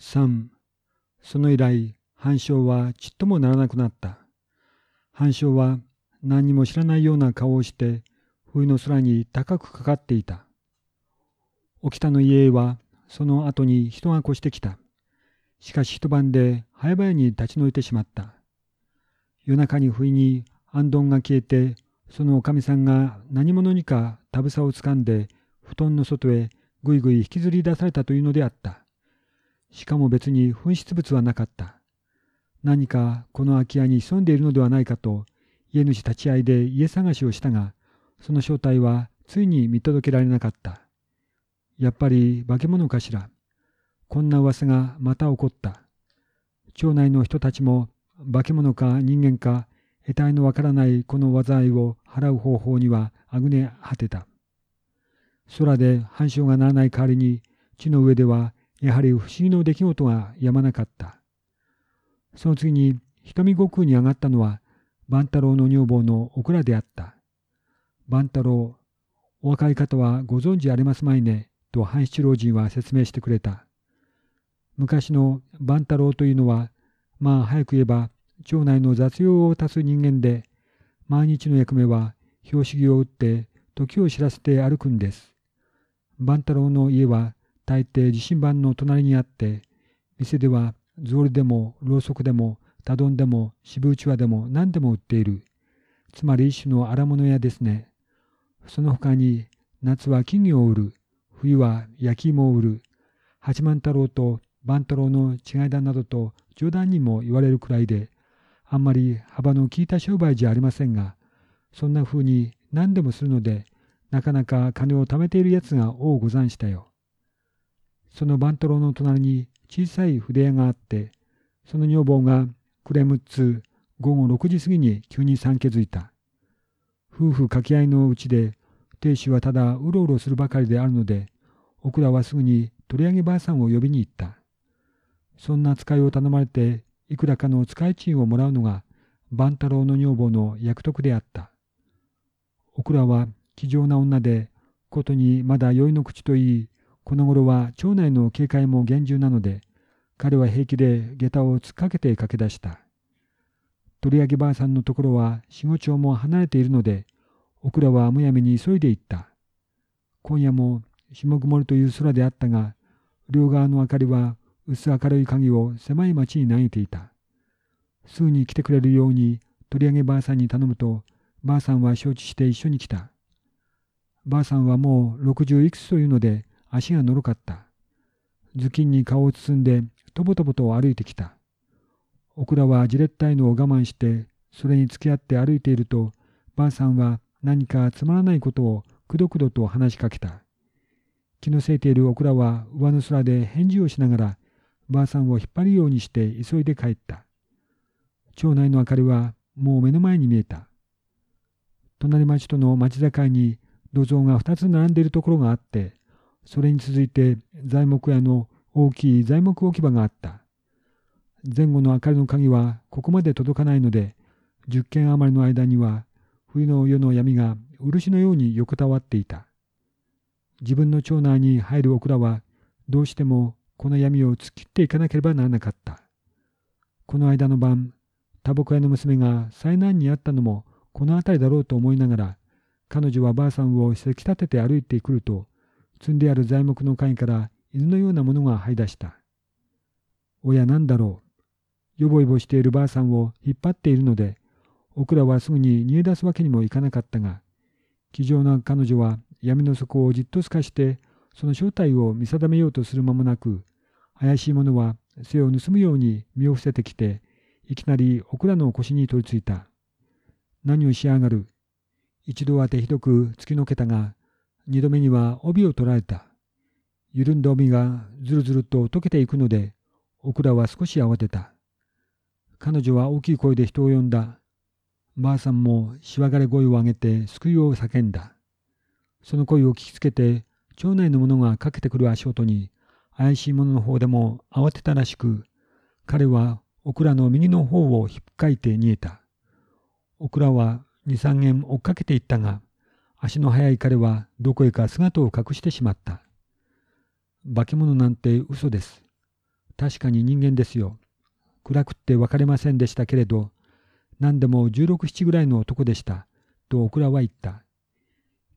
3その以来反証はちっともならなくなった。反証は何にも知らないような顔をして冬の空に高くかかっていた。沖田の家へはその後に人が越してきた。しかし一晩で早々に立ち退いてしまった。夜中に不意に安どんが消えて、そのおかみさんが何者にかたぶさをつかんで、布団の外へぐいぐい引きずり出されたというのであった。しかも別に紛失物はなかった。何かこの空き家に潜んでいるのではないかと、家主立ち会いで家探しをしたが、その正体はついに見届けられなかった。やっぱり化け物かしら。こんな噂がまた起こった。町内の人たちも化け物か人間か得体のわからないこの災いを払う方法にはあぐね果てた。空で繁殖がならない代わりに地の上ではやはり不思議の出来事がやまなかった。その次に瞳悟空に上がったのは万太郎の女房のオクラであった。万太郎、お若い方はご存知ありますまいね、と半七老人は説明してくれた。昔の万太郎というのは、まあ早く言えば、町内の雑用を足す人間で、毎日の役目は標識を打って時を知らせて歩くんです。万太郎の家は大抵地震盤の隣にあって、店では草履でもろうそくでもたどんでも渋うちわでも何でも売っている。つまり一種の荒物屋ですね。その他に夏は金魚を売る。冬は焼き芋を売る。八幡太郎と万太郎の違いだなどと冗談にも言われるくらいで、あんまり幅の効いた商売じゃありませんが、そんな風に何でもするので、なかなか金を貯めているやつが多うござんしたよ。その万太郎の隣に小さい筆屋があって、その女房が暮れ6つ午後6時過ぎに急に産気づいた。夫婦掛け合いのうちで、亭主はただうろうろするばかりであるので、オクラはすぐに取り上げばあさんを呼びに行った。そんな使いを頼まれて、いくらかの使い賃をもらうのが、万太郎の女房の役得であった。オクラは気丈な女で、ことにまだ酔いの口といい、この頃は町内の警戒も厳重なので、彼は平気で下駄を突っかけて駆け出した。取り上げばあさんのところは四五丁も離れているので、オクラはむやみに急いで行った。今夜も下曇りという空であったが、両側の明かりは薄明るい鍵を狭い町に投げていた。すぐに来てくれるように取り上げばあさんに頼むと、ばあさんは承知して一緒に来た。ばあさんはもう六十いくつというので、足がのろかった。頭巾に顔を包んで、とぼとぼと歩いてきた。オクラはじれったいのを我慢して、それに付き合って歩いていると、ばあさんは何かつまらないことをくどくどと話しかけた。気のせいているオクラは上の空で返事をしながら、ばあさんを引っ張るようにして急いで帰った。町内の明かりはもう目の前に見えた。隣町との町境に土蔵が二つ並んでいるところがあって、それに続いて材木屋の大きい材木置き場があった。前後の明かりの鍵はここまで届かないので、十軒余りの間には冬の夜の闇が漆のように横たわっていた。自分の町内に入るオクラはどうしてもこの闇を突き切っていかなければならなかった。この間の晩、タバコ屋の娘が災難にあったのもこの辺りだろうと思いながら、彼女はばあさんをせき立てて歩いてくると、積んである材木の貝から犬のようなものが這い出した。おや何だろう。よぼよぼしているばあさんを引っ張っているので、オクラはすぐに逃げ出すわけにもいかなかったが、気丈な彼女は闇の底をじっと透かして、その正体を見定めようとする間もなく、怪しい者は背を盗むように身を伏せてきて、いきなりオクラの腰に取り付いた。何をしやがる。一度は手ひどく突きのけたが、二度目には帯を取られた。緩んだ帯がずるずると溶けていくので、オクラは少し慌てた。彼女は大きい声で人を呼んだ。ばあさんもしわがれ声を上げて救いを叫んだ。その声を聞きつけて、町内の者がかけてくる足音に、怪しい者の方でも慌てたらしく、彼はオクラの右の方をひっかいて逃げた。オクラは二三軒追っかけていったが、足の速い彼はどこへか姿を隠してしまった。化け物なんて嘘です。確かに人間ですよ。暗くって分かれませんでしたけれど、何でも16、7ぐらいの男でした。とオクラは言った。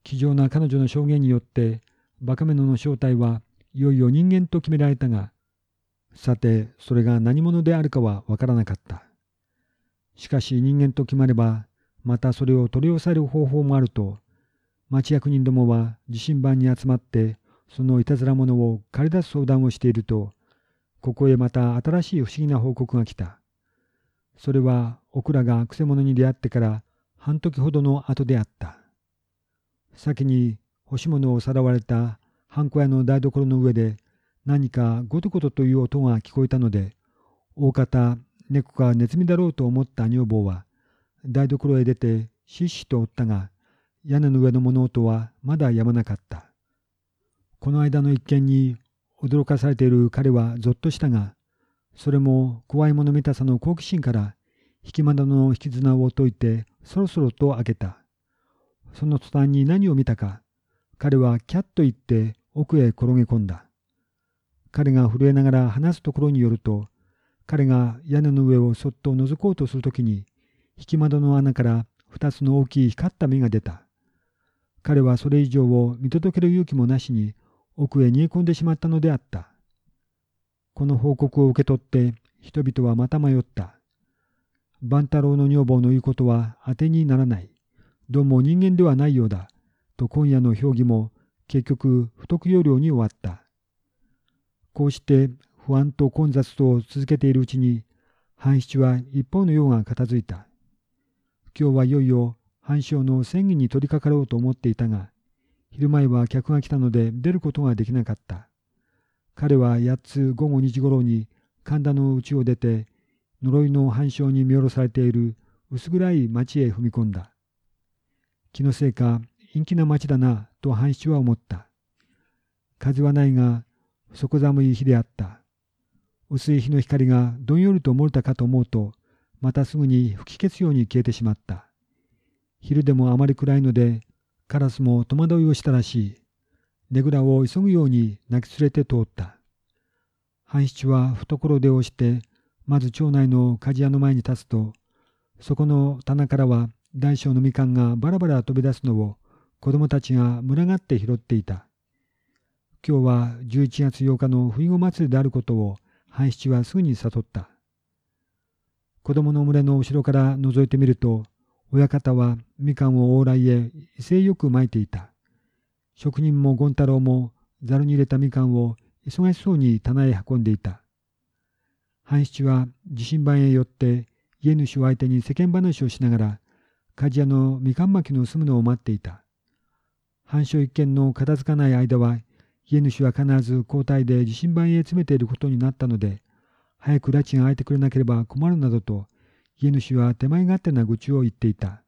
気丈な彼女の証言によって、バカメノの正体はいよいよ人間と決められたが、さて、それが何者であるかはわからなかった。しかし人間と決まれば、またそれを取り押さえる方法もあると、町役人どもは地震盤に集まって、そのいたずら者を借り出す相談をしていると、ここへまた新しい不思議な報告が来た。それは、オクラがくせ者に出会ってから半時ほどの後であった。先に干し物をさらわれたハンコ屋の台所の上で何かゴトゴトという音が聞こえたので、大方猫かネズミだろうと思った女房は、台所へ出てしっしとおったが、屋根の上の物音はまだやまなかった。この間の一件に驚かされている彼はぞっとしたが、それも怖いもの見たさの好奇心から引き窓の引き綱を解いてそろそろと開けた。その途端に何を見たか、彼はキャッと言って奥へ転げ込んだ。彼が震えながら話すところによると、彼が屋根の上をそっと覗こうとするときに、引き窓の穴から二つの大きい光った目が出た。彼はそれ以上を見届ける勇気もなしに奥へ逃げ込んでしまったのであった。この報告を受け取って人々はまた迷った。万太郎の女房の言うことは当てにならない。どうも人間ではないようだ。と今夜の評議も結局不得要領に終わった。こうして不安と混雑とを続けているうちに、半七は一方の用が片付いた。今日はいよいよ半章の戦議に取り掛かろうと思っていたが、昼前は客が来たので出ることができなかった。彼は八つ午後2時ごろに神田の家を出て、呪いの反証に見下ろされている薄暗い町へ踏み込んだ。気のせいか陰気な町だなと半七は思った。風はないが底寒い日であった。薄い日の光がどんよりと漏れたかと思うと、またすぐに吹き消すように消えてしまった。昼でもあまり暗いので、カラスも戸惑いをしたらしい。ねぐらを急ぐように泣き連れて通った。半七は懐出をして、まず町内の鍛冶屋の前に立つと、そこの棚からは大小のみかんがバラバラ飛び出すのを子供たちが群がって拾っていた。今日は11月8日の冬子祭りであることを半七はすぐに悟った。子供の群れの後ろから覗いてみると、親方はみかんを往来へ威勢よく巻いていた。職人も権太郎もざるに入れたみかんを忙しそうに棚へ運んでいた。半七は地震盤へ寄って家主を相手に世間話をしながら鍛冶屋のみかん巻きの済むのを待っていた。半所一軒の片付かない間は家主は必ず交代で地震盤へ詰めていることになったので早く拉致が開いてくれなければ困るなどと家主は手前勝手な愚痴を言っていた。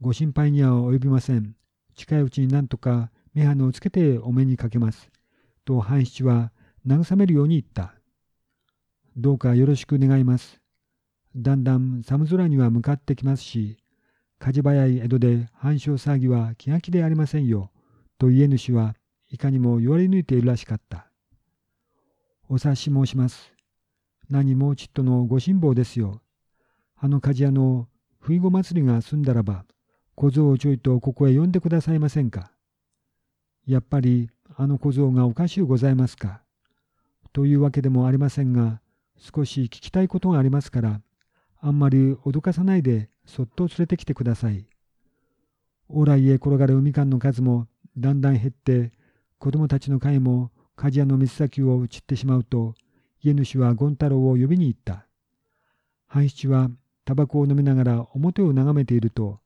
ご心配には及びません。近いうちになんとか目鼻をつけてお目にかけます。と半七は慰めるように言った。どうかよろしく願います。だんだん寒空には向かってきますし、火事早い江戸で半生騒ぎは気が気でありませんよ。と家主はいかにも言われ抜いているらしかった。お察し申します。何もちっとのご辛抱ですよ。あの鍛冶屋の冬子祭りが済んだらば、小僧をちょいとここへ呼んでくださいませんか。やっぱりあの小僧がおかしゅうございますか。というわけでもありませんが、少し聞きたいことがありますから、あんまり脅かさないでそっと連れてきてください。往来へ転がるみかんの数もだんだん減って、子供たちの会も鍛冶屋の水先を散ってしまうと、家主は権太郎を呼びに行った。半七はタバコを飲みながら表を眺めていると、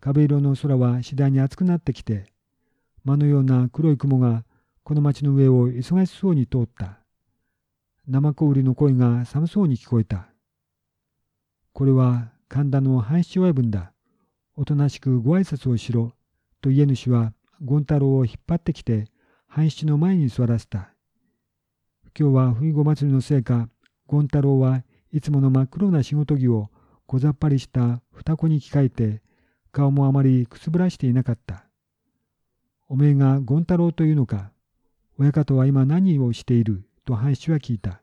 壁色の空は次第に厚くなってきて、魔のような黒い雲がこの町の上を忙しそうに通った。生子売りの声が寒そうに聞こえた。これは神田の半七親分だ。おとなしくご挨拶をしろ。と家主は権太郎を引っ張ってきて半七の前に座らせた。今日は冬子祭りのせいか、権太郎はいつもの真っ黒な仕事着を小ざっぱりした双子に着替えて顔もあまりくすぶらしていなかった。おめえが権太郎というのか。親方は今何をしている？と半七は聞いた。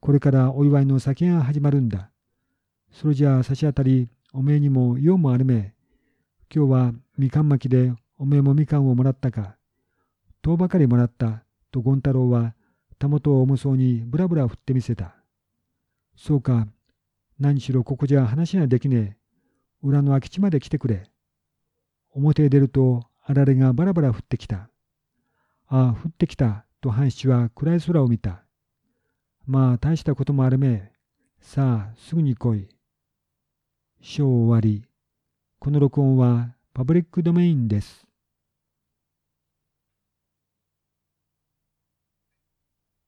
これからお祝いの酒が始まるんだ。それじゃあ差し当たり、おめえにも用もあるめえ。今日はみかん巻きでおめえもみかんをもらったか。とばかりもらった。と権太郎はたもとを重そうにぶらぶら振ってみせた。そうか。何しろここじゃ話ができねえ。裏の空き地まで来てくれ。表へ出るとあられがバラバラ降ってきた。ああ、降ってきた。と半七は暗い空を見た。まあ大したこともあるめえ。さあ、すぐに来い。章終わり。この録音はパブリックドメインです。